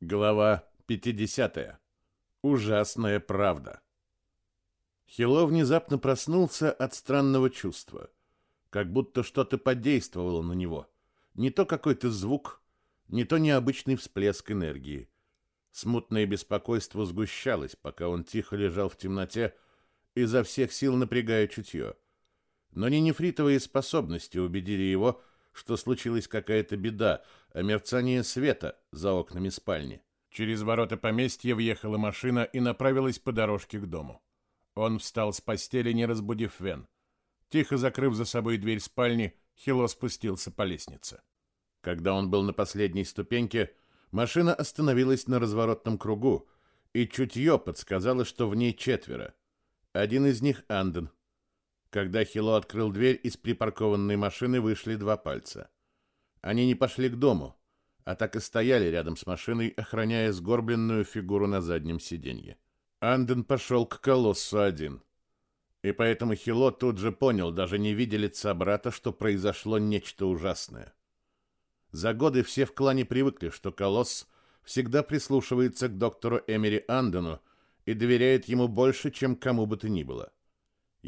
Глава 50. Ужасная правда. Хило внезапно проснулся от странного чувства, как будто что-то подействовало на него. Не то какой-то звук, не то необычный всплеск энергии. Смутное беспокойство сгущалось, пока он тихо лежал в темноте, изо всех сил напрягая чутье. Но не нефритовые способности убедили его, что случилась какая-то беда, а мерцание света за окнами спальни. Через ворота поместья въехала машина и направилась по дорожке к дому. Он встал с постели, не разбудив Вен. Тихо закрыв за собой дверь спальни, Хило спустился по лестнице. Когда он был на последней ступеньке, машина остановилась на разворотном кругу, и чутье подсказало, что в ней четверо. Один из них — Анден, когда Хило открыл дверь, из припаркованной машины вышли два пальца. Они не пошли к дому, а так и стояли рядом с машиной, охраняя сгорбленную фигуру на заднем сиденье. Анден пошел к колоссу один. И поэтому Хило тут же понял, даже не видя лица брата, что произошло нечто ужасное. За годы все в клане привыкли, что колосс всегда прислушивается к доктору Эмери Андену и доверяет ему больше, чем кому бы то ни было.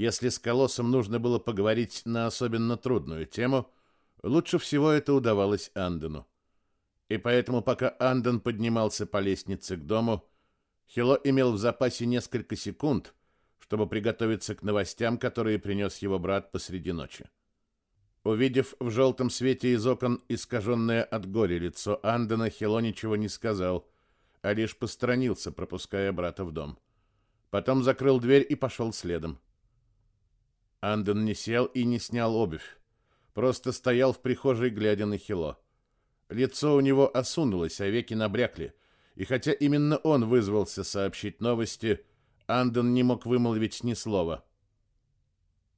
Если с Колоссом нужно было поговорить на особенно трудную тему, лучше всего это удавалось Андену. И поэтому, пока Анден поднимался по лестнице к дому, Хило имел в запасе несколько секунд, чтобы приготовиться к новостям, которые принес его брат посреди ночи. Увидев в желтом свете из окон искаженное от горя лицо Андена, Хило ничего не сказал, а лишь посторонился, пропуская брата в дом. Потом закрыл дверь и пошел следом. Анден не сел и не снял обувь. Просто стоял в прихожей, глядя на Хило. Лицо у него осунулось, а веки набрякли. И хотя именно он вызвался сообщить новости, Анден не мог вымолвить ни слова.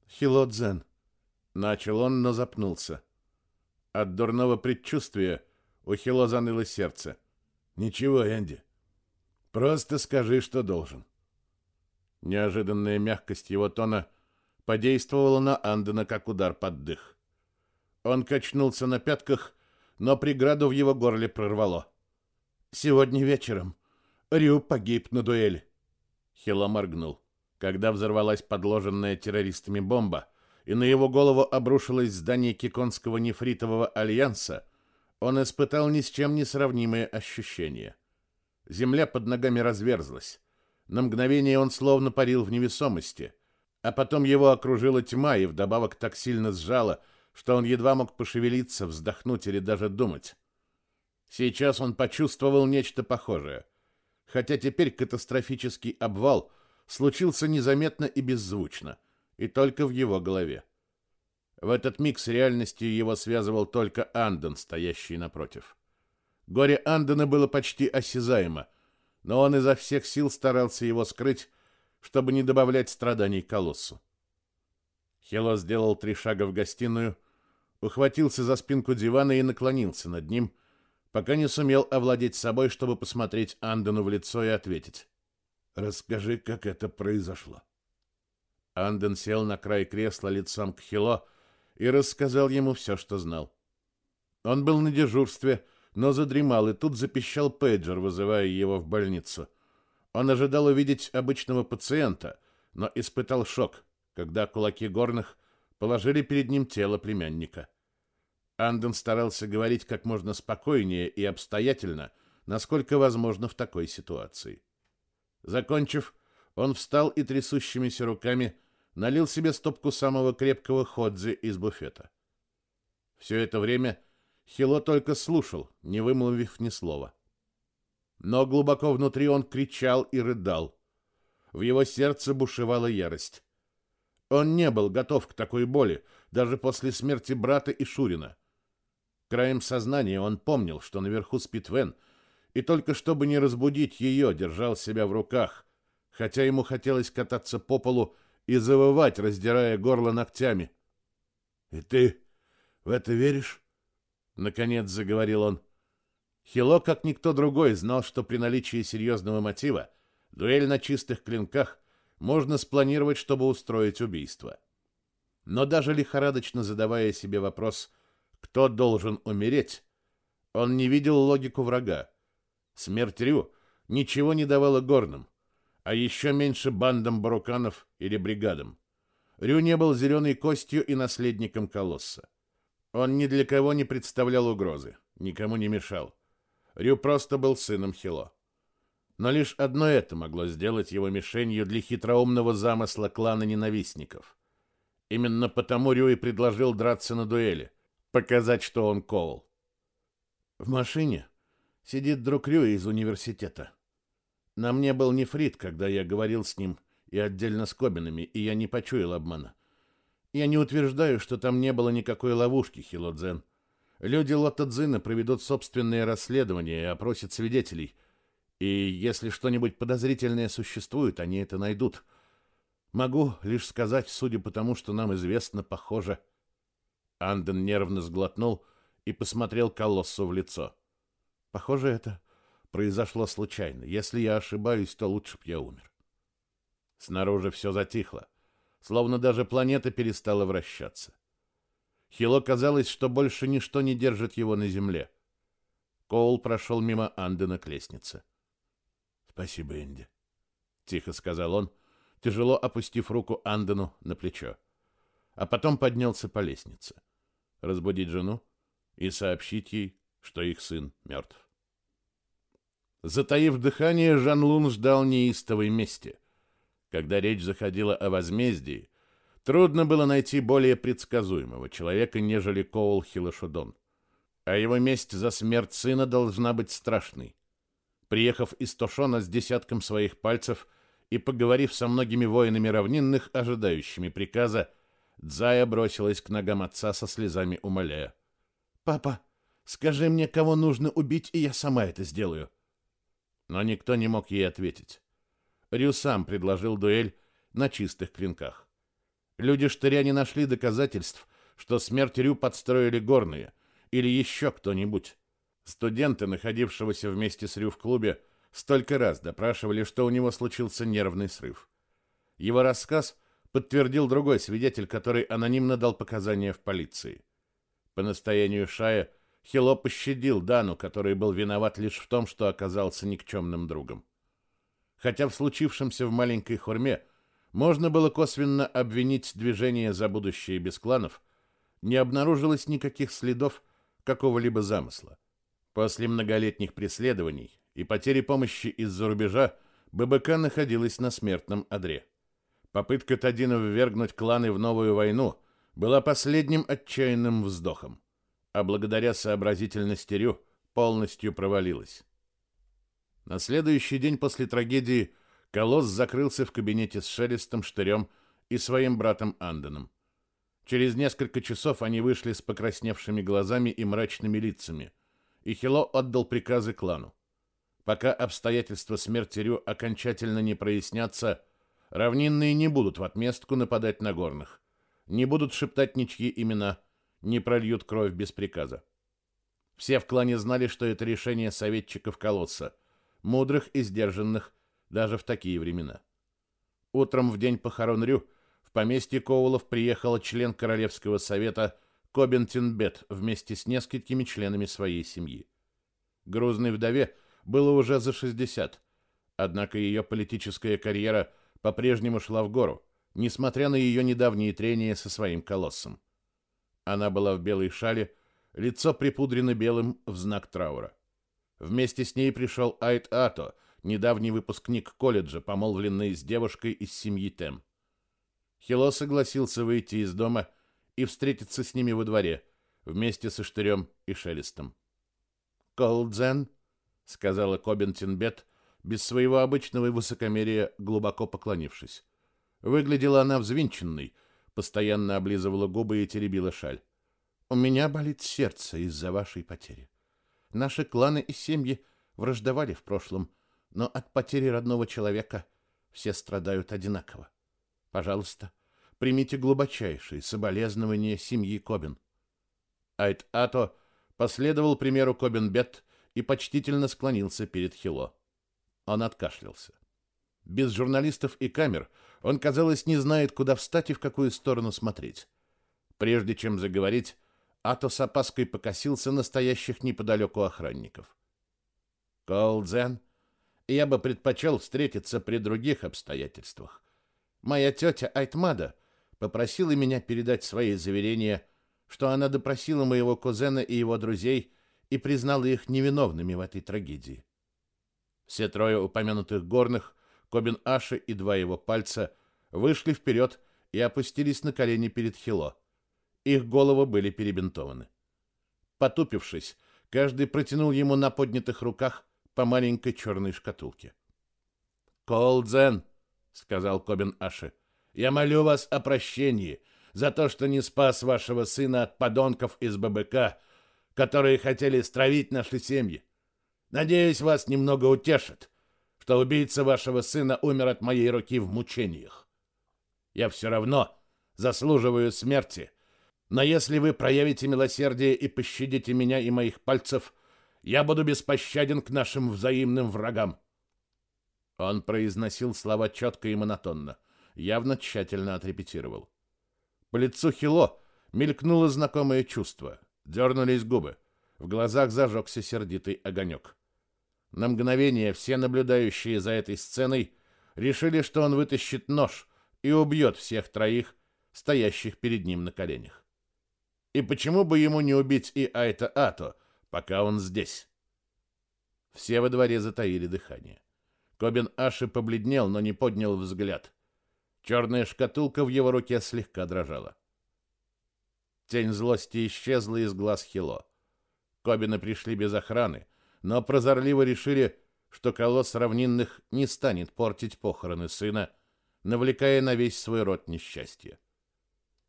«Хило Дзен», — начал он, но запнулся. От дурного предчувствия у Хило заныло сердце. «Ничего, Энди. Просто скажи, что должен». Неожиданная мягкость его тона — подействовало на Андена как удар под дых. Он качнулся на пятках, но преграду в его горле прорвало. «Сегодня вечером Рю погиб на дуэли». Хило моргнул. Когда взорвалась подложенная террористами бомба, и на его голову обрушилось здание Киконского нефритового альянса, он испытал ни с чем не сравнимые ощущения. Земля под ногами разверзлась. На мгновение он словно парил в невесомости — а потом его окружила тьма и вдобавок так сильно сжала, что он едва мог пошевелиться, вздохнуть или даже думать. Сейчас он почувствовал нечто похожее, хотя теперь катастрофический обвал случился незаметно и беззвучно, и только в его голове. В этот миг с реальностью его связывал только Анден, стоящий напротив. Горе Андена было почти осязаемо, но он изо всех сил старался его скрыть, чтобы не добавлять страданий колоссу. Хело сделал три шага в гостиную, ухватился за спинку дивана и наклонился над ним, пока не сумел овладеть собой, чтобы посмотреть Андену в лицо и ответить. «Расскажи, как это произошло». Анден сел на край кресла лицом к Хило и рассказал ему все, что знал. Он был на дежурстве, но задремал, и тут запищал пейджер, вызывая его в больницу. Он ожидал увидеть обычного пациента, но испытал шок, когда кулаки горных положили перед ним тело племянника. Анден старался говорить как можно спокойнее и обстоятельно, насколько возможно в такой ситуации. Закончив, он встал и трясущимися руками налил себе стопку самого крепкого ходзи из буфета. Все это время Хило только слушал, не вымолвив ни слова но глубоко внутри он кричал и рыдал. В его сердце бушевала ярость. Он не был готов к такой боли, даже после смерти брата и Шурина. Краем сознания он помнил, что наверху спит Вен, и только чтобы не разбудить ее, держал себя в руках, хотя ему хотелось кататься по полу и завывать, раздирая горло ногтями. «И ты в это веришь?» — наконец заговорил он. Хило, как никто другой, знал, что при наличии серьезного мотива дуэль на чистых клинках можно спланировать, чтобы устроить убийство. Но даже лихорадочно задавая себе вопрос, кто должен умереть, он не видел логику врага. Смерть Рю ничего не давала горным, а еще меньше бандам баруканов или бригадам. Рю не был зеленой костью и наследником колосса. Он ни для кого не представлял угрозы, никому не мешал. Рю просто был сыном Хило. Но лишь одно это могло сделать его мишенью для хитроумного замысла клана ненавистников. Именно потому Рю и предложил драться на дуэли, показать, что он Коул. В машине сидит друг Рю из университета. На мне был нефрит, когда я говорил с ним и отдельно с Кобинами, и я не почуял обмана. Я не утверждаю, что там не было никакой ловушки, Хилодзен. Люди Лотадзина проведут собственные расследования и опросят свидетелей. И если что-нибудь подозрительное существует, они это найдут. Могу лишь сказать, судя по тому, что нам известно, похоже. Анден нервно сглотнул и посмотрел колоссу в лицо. Похоже, это произошло случайно. Если я ошибаюсь, то лучше б я умер. Снаружи все затихло, словно даже планета перестала вращаться. Хило казалось, что больше ничто не держит его на земле. Коул прошел мимо Андена к лестнице. «Спасибо, Энди», — тихо сказал он, тяжело опустив руку Андену на плечо. А потом поднялся по лестнице. Разбудить жену и сообщить ей, что их сын мертв. Затаив дыхание, Жан Лун ждал неистовой мести. Когда речь заходила о возмездии, Трудно было найти более предсказуемого человека, нежели Коул Хилошудон. А его месть за смерть сына должна быть страшной. Приехав из Тошона с десятком своих пальцев и поговорив со многими воинами равнинных, ожидающими приказа, Дзая бросилась к ногам отца со слезами умоляя. «Папа, скажи мне, кого нужно убить, и я сама это сделаю». Но никто не мог ей ответить. Рю сам предложил дуэль на чистых клинках. Люди штыря не нашли доказательств, что смерть Рю подстроили горные или еще кто-нибудь. Студенты, находившегося вместе с Рю в клубе, столько раз допрашивали, что у него случился нервный срыв. Его рассказ подтвердил другой свидетель, который анонимно дал показания в полиции. По настоянию Шая Хило пощадил Дану, который был виноват лишь в том, что оказался никчемным другом. Хотя в случившемся в маленькой хурме можно было косвенно обвинить движение за будущее без кланов, не обнаружилось никаких следов какого-либо замысла. После многолетних преследований и потери помощи из-за рубежа ББК находилась на смертном одре. Попытка Тадина ввергнуть кланы в новую войну была последним отчаянным вздохом, а благодаря сообразительности Рю полностью провалилась. На следующий день после трагедии Колосс закрылся в кабинете с Шелестом, Штырем и своим братом Анденом. Через несколько часов они вышли с покрасневшими глазами и мрачными лицами, и Хило отдал приказы клану. Пока обстоятельства смерти Рю окончательно не прояснятся, равнинные не будут в отместку нападать на горных, не будут шептать ничьи имена, не прольют кровь без приказа. Все в клане знали, что это решение советчиков колосса, мудрых и сдержанных, даже в такие времена. Утром в день похорон Рю в поместье Коулов приехал член Королевского совета Кобин Тинбет вместе с несколькими членами своей семьи. Грузной вдове было уже за 60, однако ее политическая карьера по-прежнему шла в гору, несмотря на ее недавние трения со своим колоссом. Она была в белой шале, лицо припудрено белым в знак траура. Вместе с ней пришел Айт Ато, недавний выпускник колледжа, помолвленный с девушкой из семьи Тем. Хило согласился выйти из дома и встретиться с ними во дворе, вместе со Штырем и Шелестом. «Колдзен», — сказала Кобин Тинбет, без своего обычного высокомерия, глубоко поклонившись. Выглядела она взвинченной, постоянно облизывала губы и теребила шаль. «У меня болит сердце из-за вашей потери. Наши кланы и семьи враждовали в прошлом, — но от потери родного человека все страдают одинаково. Пожалуйста, примите глубочайшие соболезнования семьи Кобин. Айт Ато последовал примеру Кобин Бет и почтительно склонился перед Хило. Он откашлялся. Без журналистов и камер он, казалось, не знает, куда встать и в какую сторону смотреть. Прежде чем заговорить, Ато с опаской покосился настоящих неподалеку охранников. Колдзен, я бы предпочел встретиться при других обстоятельствах. Моя тетя Айтмада попросила меня передать свои заверения, что она допросила моего кузена и его друзей и признала их невиновными в этой трагедии. Все трое упомянутых горных, Кобин Аши и два его пальца, вышли вперед и опустились на колени перед Хило. Их головы были перебинтованы. Потупившись, каждый протянул ему на поднятых руках по маленькой черной шкатулке. «Колдзен», — сказал Кобин Аши, — «я молю вас о прощении за то, что не спас вашего сына от подонков из ББК, которые хотели стравить наши семьи. Надеюсь, вас немного утешит, что убийца вашего сына умер от моей руки в мучениях. Я все равно заслуживаю смерти, но если вы проявите милосердие и пощадите меня и моих пальцев, я буду беспощаден к нашим взаимным врагам. Он произносил слова четко и монотонно, явно тщательно отрепетировал. По лицу Хило мелькнуло знакомое чувство. Дернулись губы. В глазах зажегся сердитый огонек. На мгновение все наблюдающие за этой сценой решили, что он вытащит нож и убьет всех троих, стоящих перед ним на коленях. И почему бы ему не убить и Айта Ато, пока он здесь? Все во дворе затаили дыхание. Кобин Аши побледнел, но не поднял взгляд. Черная шкатулка в его руке слегка дрожала. Тень злости исчезла из глаз Хило. Кобины пришли без охраны, но прозорливо решили, что колосс равнинных не станет портить похороны сына, навлекая на весь свой род несчастье.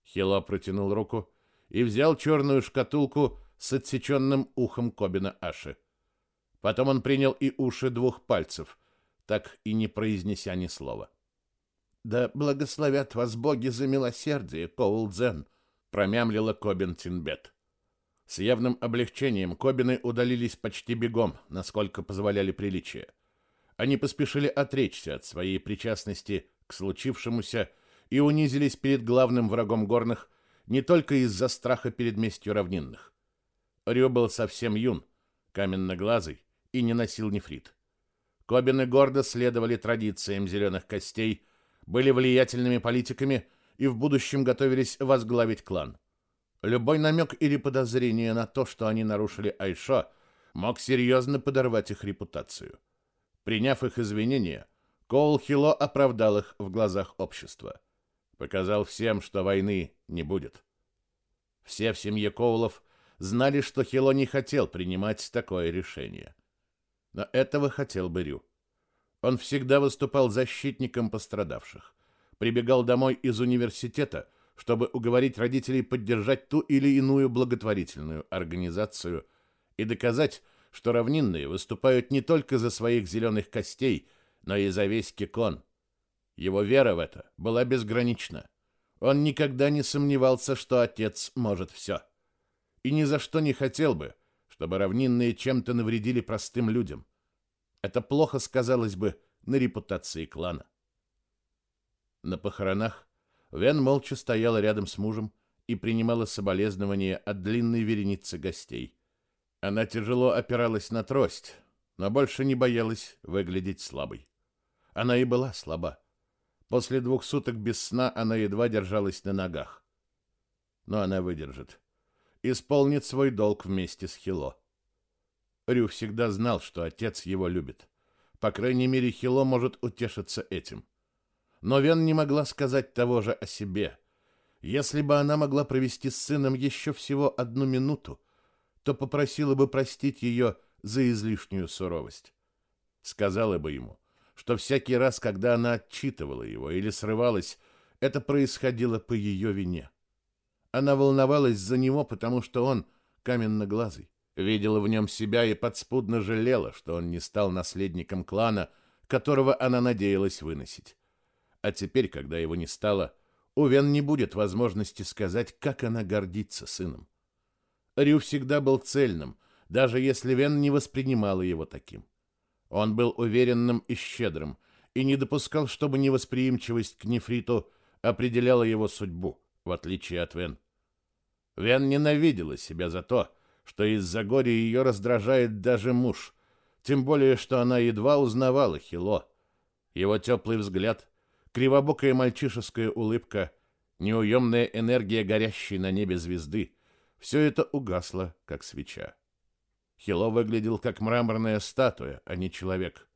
Хило протянул руку и взял черную шкатулку с отсеченным ухом Кобина Аши. Потом он принял и уши двух пальцев, так и не произнеся ни слова. «Да благословят вас боги за милосердие, Коулдзен!» — промямлила Кобин Тинбет. С явным облегчением Кобины удалились почти бегом, насколько позволяли приличия. Они поспешили отречься от своей причастности к случившемуся и унизились перед главным врагом горных не только из-за страха перед местью равнинных. Рю был совсем юн, каменноглазый и не носил нефрит. Кобины гордо следовали традициям зеленых костей, были влиятельными политиками и в будущем готовились возглавить клан. Любой намек или подозрение на то, что они нарушили Айшо, мог серьезно подорвать их репутацию. Приняв их извинения, Коул Хило оправдал их в глазах общества. Показал всем, что войны не будет. Все в семье Коулов знали, что Хило не хотел принимать такое решение. Но этого хотел бы Рю. Он всегда выступал защитником пострадавших. Прибегал домой из университета – чтобы уговорить родителей поддержать ту или иную благотворительную организацию и доказать, что равнинные выступают не только за своих зеленых костей, но и за весь Кекон. Его вера в это была безгранична. Он никогда не сомневался, что отец может все. И ни за что не хотел бы, чтобы равнинные чем-то навредили простым людям. Это плохо сказалось бы на репутации клана. На похоронах Вен молча стояла рядом с мужем и принимала соболезнования от длинной вереницы гостей. Она тяжело опиралась на трость, но больше не боялась выглядеть слабой. Она и была слаба. После двух суток без сна она едва держалась на ногах. Но она выдержит. Исполнит свой долг вместе с Хило. Рю всегда знал, что отец его любит. По крайней мере, Хило может утешиться этим. Но Вен не могла сказать того же о себе. Если бы она могла провести с сыном еще всего одну минуту, то попросила бы простить ее за излишнюю суровость. Сказала бы ему, что всякий раз, когда она отчитывала его или срывалась, это происходило по ее вине. Она волновалась за него, потому что он каменноглазый, видела в нем себя и подспудно жалела, что он не стал наследником клана, которого она надеялась выносить. А теперь, когда его не стало, у Вен не будет возможности сказать, как она гордится сыном. Рю всегда был цельным, даже если Вен не воспринимала его таким. Он был уверенным и щедрым, и не допускал, чтобы невосприимчивость к нефриту определяла его судьбу, в отличие от Вен. Вен ненавидела себя за то, что из-за горя ее раздражает даже муж, Тем более, что она едва узнавала Хило. Его теплый взгляд, кривобокая мальчишеская улыбка, неуемная энергия горящей на небе звезды — все это угасло, как свеча. Хило выглядел как мраморная статуя, а не человек.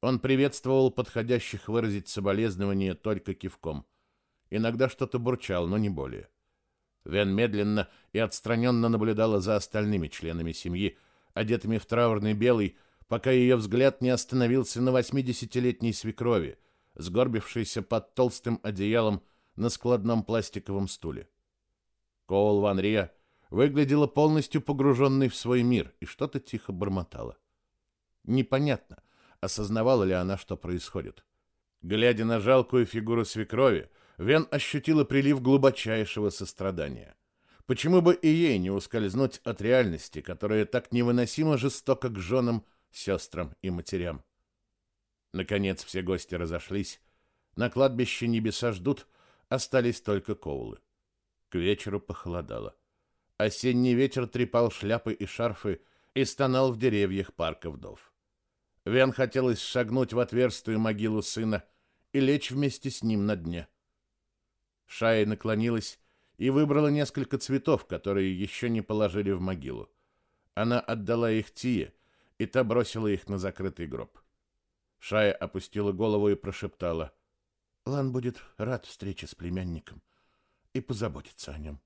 Он приветствовал подходящих выразить соболезнования только кивком. Иногда что-то бурчал, но не более. Вен медленно и отстраненно наблюдала за остальными членами семьи, одетыми в траурный белый, пока ее взгляд не остановился на восьмидесятилетней свекрови, сгорбившейся под толстым одеялом на складном пластиковом стуле. Коул Ван Рия выглядела полностью погруженной в свой мир и что-то тихо бормотала. Непонятно, осознавала ли она, что происходит. Глядя на жалкую фигуру свекрови, Вен ощутила прилив глубочайшего сострадания. Почему бы и ей не ускользнуть от реальности, которая так невыносимо жестока к женам, сестрам и матерям? Наконец все гости разошлись. На кладбище небеса ждут, остались только коулы. К вечеру похолодало. Осенний ветер трепал шляпы и шарфы и стонал в деревьях парка вдов. Вен хотелось шагнуть в отверстую могилу сына и лечь вместе с ним на дне. Шая наклонилась и выбрала несколько цветов, которые еще не положили в могилу. Она отдала их Тие, и та бросила их на закрытый гроб. Шая опустила голову и прошептала. «Лан будет рад встрече с племянником и позаботится о нем».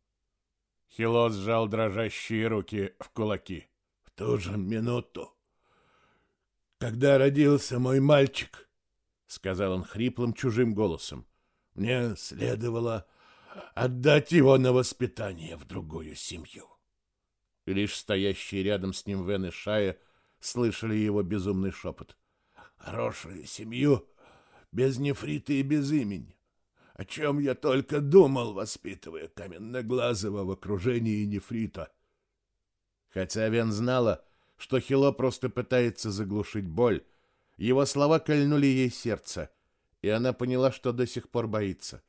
Хило сжал дрожащие руки в кулаки. «В ту же минуту, когда родился мой мальчик, — сказал он хриплым чужим голосом, — мне следовало отдать его на воспитание в другую семью. Лишь стоящие рядом с ним Вен и Шая слышали его безумный шепот. Хорошую семью, без нефрита и без имени. О чем я только думал, воспитывая Каменноглазого в окружении нефрита. Хотя Вен знала, что Хило просто пытается заглушить боль, его слова кольнули ей сердце, и она поняла, что до сих пор боится.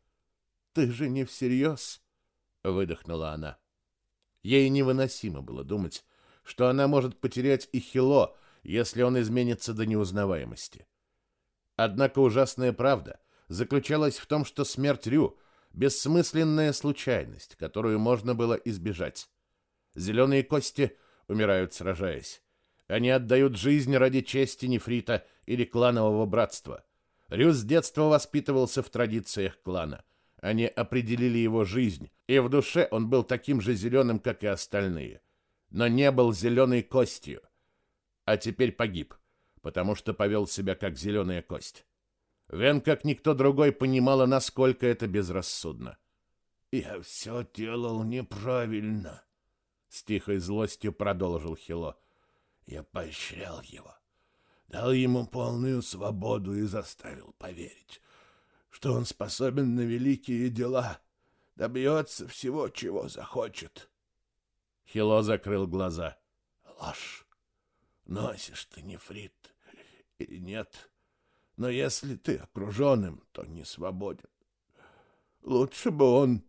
«Ты же не всерьез?» — выдохнула она. Ей невыносимо было думать, что она может потерять и Хило, если он изменится до неузнаваемости. Однако ужасная правда заключалась в том, что смерть Рю — бессмысленная случайность, которую можно было избежать. Зеленые кости умирают сражаясь. Они отдают жизнь ради чести нефрита или кланового братства. Рю с детства воспитывался в традициях клана. Они определили его жизнь, и в душе он был таким же зеленым, как и остальные. Но не был зеленой костью. А теперь погиб, потому что повел себя как зеленая кость. Вен, как никто другой, понимала, насколько это безрассудно. «Я все делал неправильно», — с тихой злостью продолжил Хило. «Я поощрял его, дал ему полную свободу и заставил поверить, что он способен на великие дела, добьется всего, чего захочет. Хило закрыл глаза. Ложь. Носишь ты нефрит или нет? Но если ты окружен им, то не свободен. Лучше бы он...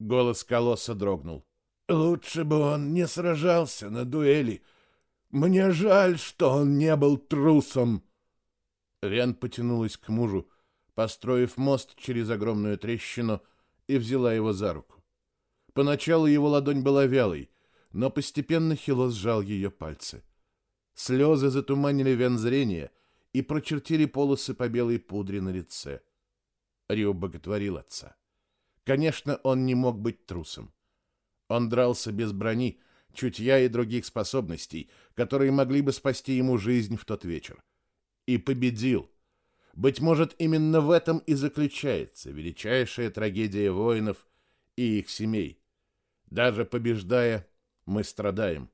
Голос колосса дрогнул. Лучше бы он не сражался на дуэли. Мне жаль, что он не был трусом. Вен потянулась к мужу, построив мост через огромную трещину, и взяла его за руку. Поначалу его ладонь была вялой, но постепенно Хило сжал ее пальцы. Слезы затуманили вен зрения и прочертили полосы по белой пудре на лице. Рио боготворил отца. Конечно, он не мог быть трусом. Он дрался без брони, чутья и других способностей, которые могли бы спасти ему жизнь в тот вечер. И победил. Быть может, именно в этом и заключается величайшая трагедия воинов и их семей. Даже побеждая, мы страдаем.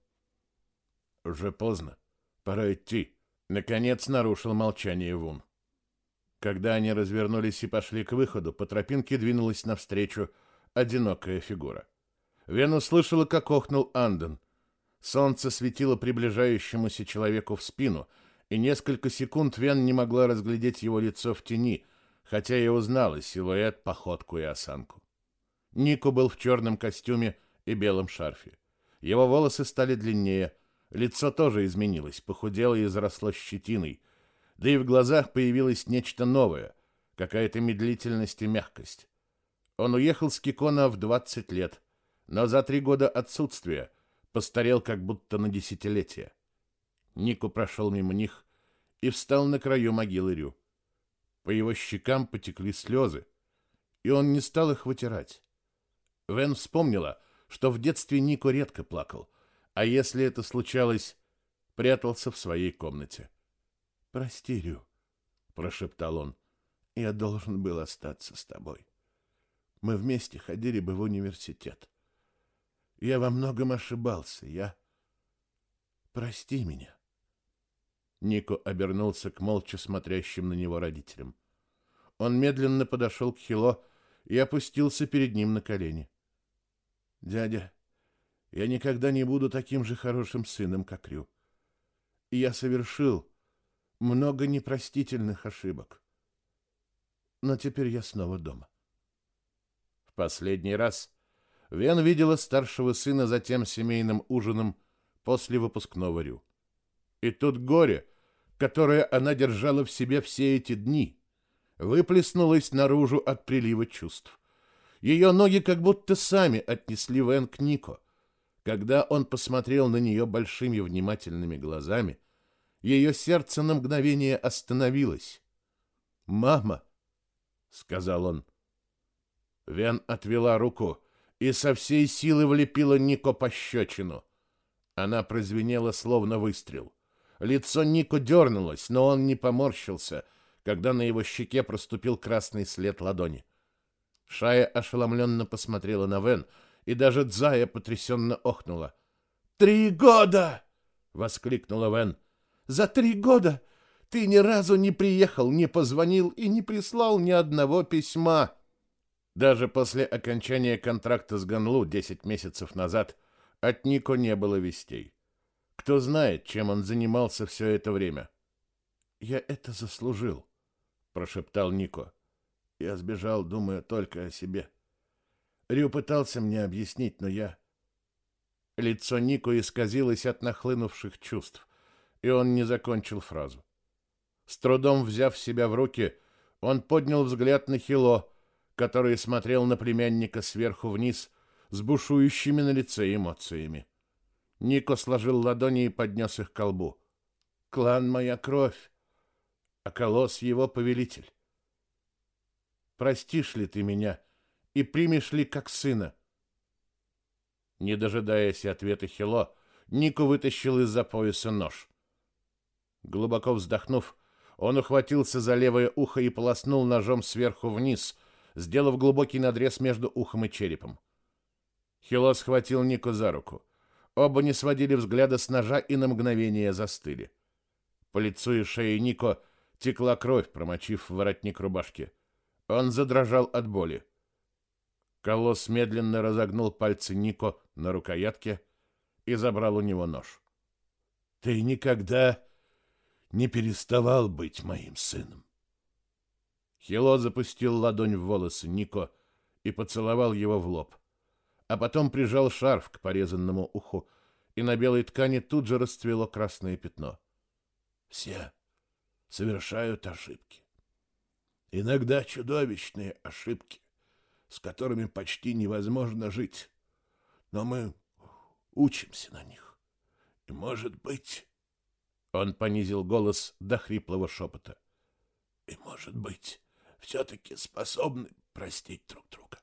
Уже поздно. Пора идти. Наконец нарушил молчание Вун. Когда они развернулись и пошли к выходу, по тропинке двинулась навстречу одинокая фигура. Вен услышала, как охнул Анден. Солнце светило приближающемуся человеку в спину — и несколько секунд Вен не могла разглядеть его лицо в тени, хотя и узнала силуэт, походку и осанку. Нико был в черном костюме и белом шарфе. Его волосы стали длиннее, Лицо тоже изменилось, похудело и заросло щетиной. Да и в глазах появилось нечто новое, какая-то медлительность и мягкость. Он уехал с Кикона в 20 лет, но за три года отсутствия постарел как будто на десятилетие. Нику прошел мимо них и встал на краю могилы Рю. По его щекам потекли слезы, и он не стал их вытирать. Вен вспомнила, что в детстве Нико редко плакал, а если это случалось, прятался в своей комнате. «Прости, Рю», — прошептал он, — «я должен был остаться с тобой. Мы вместе ходили бы в университет. Я во многом ошибался, я... Прости меня». Нико обернулся к молча смотрящим на него родителям. Он медленно подошел к Хило и опустился перед ним на колени. «Дядя, я никогда не буду таким же хорошим сыном, как Рю. Я совершил много непростительных ошибок. Но теперь я снова дома». В последний раз Вен видела старшего сына за тем семейным ужином после выпускного Рю. И тут горе, которое она держала в себе все эти дни, выплеснулось наружу от прилива чувств. Ее ноги как будто сами отнесли Вен к Нико. Когда он посмотрел на нее большими внимательными глазами, ее сердце на мгновение остановилось. «Мама!» — сказал он. Вен отвела руку и со всей силы влепила Нико пощечину. Она прозвенела, словно выстрел. Лицо Нико дернулось, но он не поморщился, когда на его щеке проступил красный след ладони. Шая ошеломленно посмотрела на Вен, и даже Дзая потрясенно охнула. «Три года!» — воскликнула Вен. «За три года ты ни разу не приехал, не позвонил и не прислал ни одного письма!» Даже после окончания контракта с Ганлу 10 месяцев назад от Нико не было вестей. Кто знает, чем он занимался все это время. Я это заслужил, прошептал Нико. Я сбежал, думая только о себе. Рю пытался мне объяснить, но я Лицо Нико исказилось от нахлынувших чувств, и он не закончил фразу. С трудом взяв себя в руки, он поднял взгляд на Хило, который смотрел на племянника сверху вниз с бушующими на лице эмоциями. Нико сложил ладони и поднес их к колбу. «Клан — моя кровь, а колосс — его повелитель. Простишь ли ты меня и примешь ли как сына?» Не дожидаясь ответа Хило, Нико вытащил из-за пояса нож. Глубоко вздохнув, он ухватился за левое ухо и полоснул ножом сверху вниз, сделав глубокий надрез между ухом и черепом. Хило схватил Нико за руку. Оба не сводили взгляда с ножа и на мгновение застыли. По лицу и шее Нико текла кровь, промочив воротник рубашки. Он задрожал от боли. Колосс медленно разогнул пальцы Нико на рукоятке и забрал у него нож. «Ты никогда не переставал быть моим сыном». Хило запустил ладонь в волосы Нико и поцеловал его в лоб а потом прижал шарф к порезанному уху, и на белой ткани тут же расцвело красное пятно. Все совершают ошибки. Иногда чудовищные ошибки, с которыми почти невозможно жить. Но мы учимся на них. И, может быть... Он понизил голос до хриплого шепота. И, может быть, все-таки способны простить друг друга.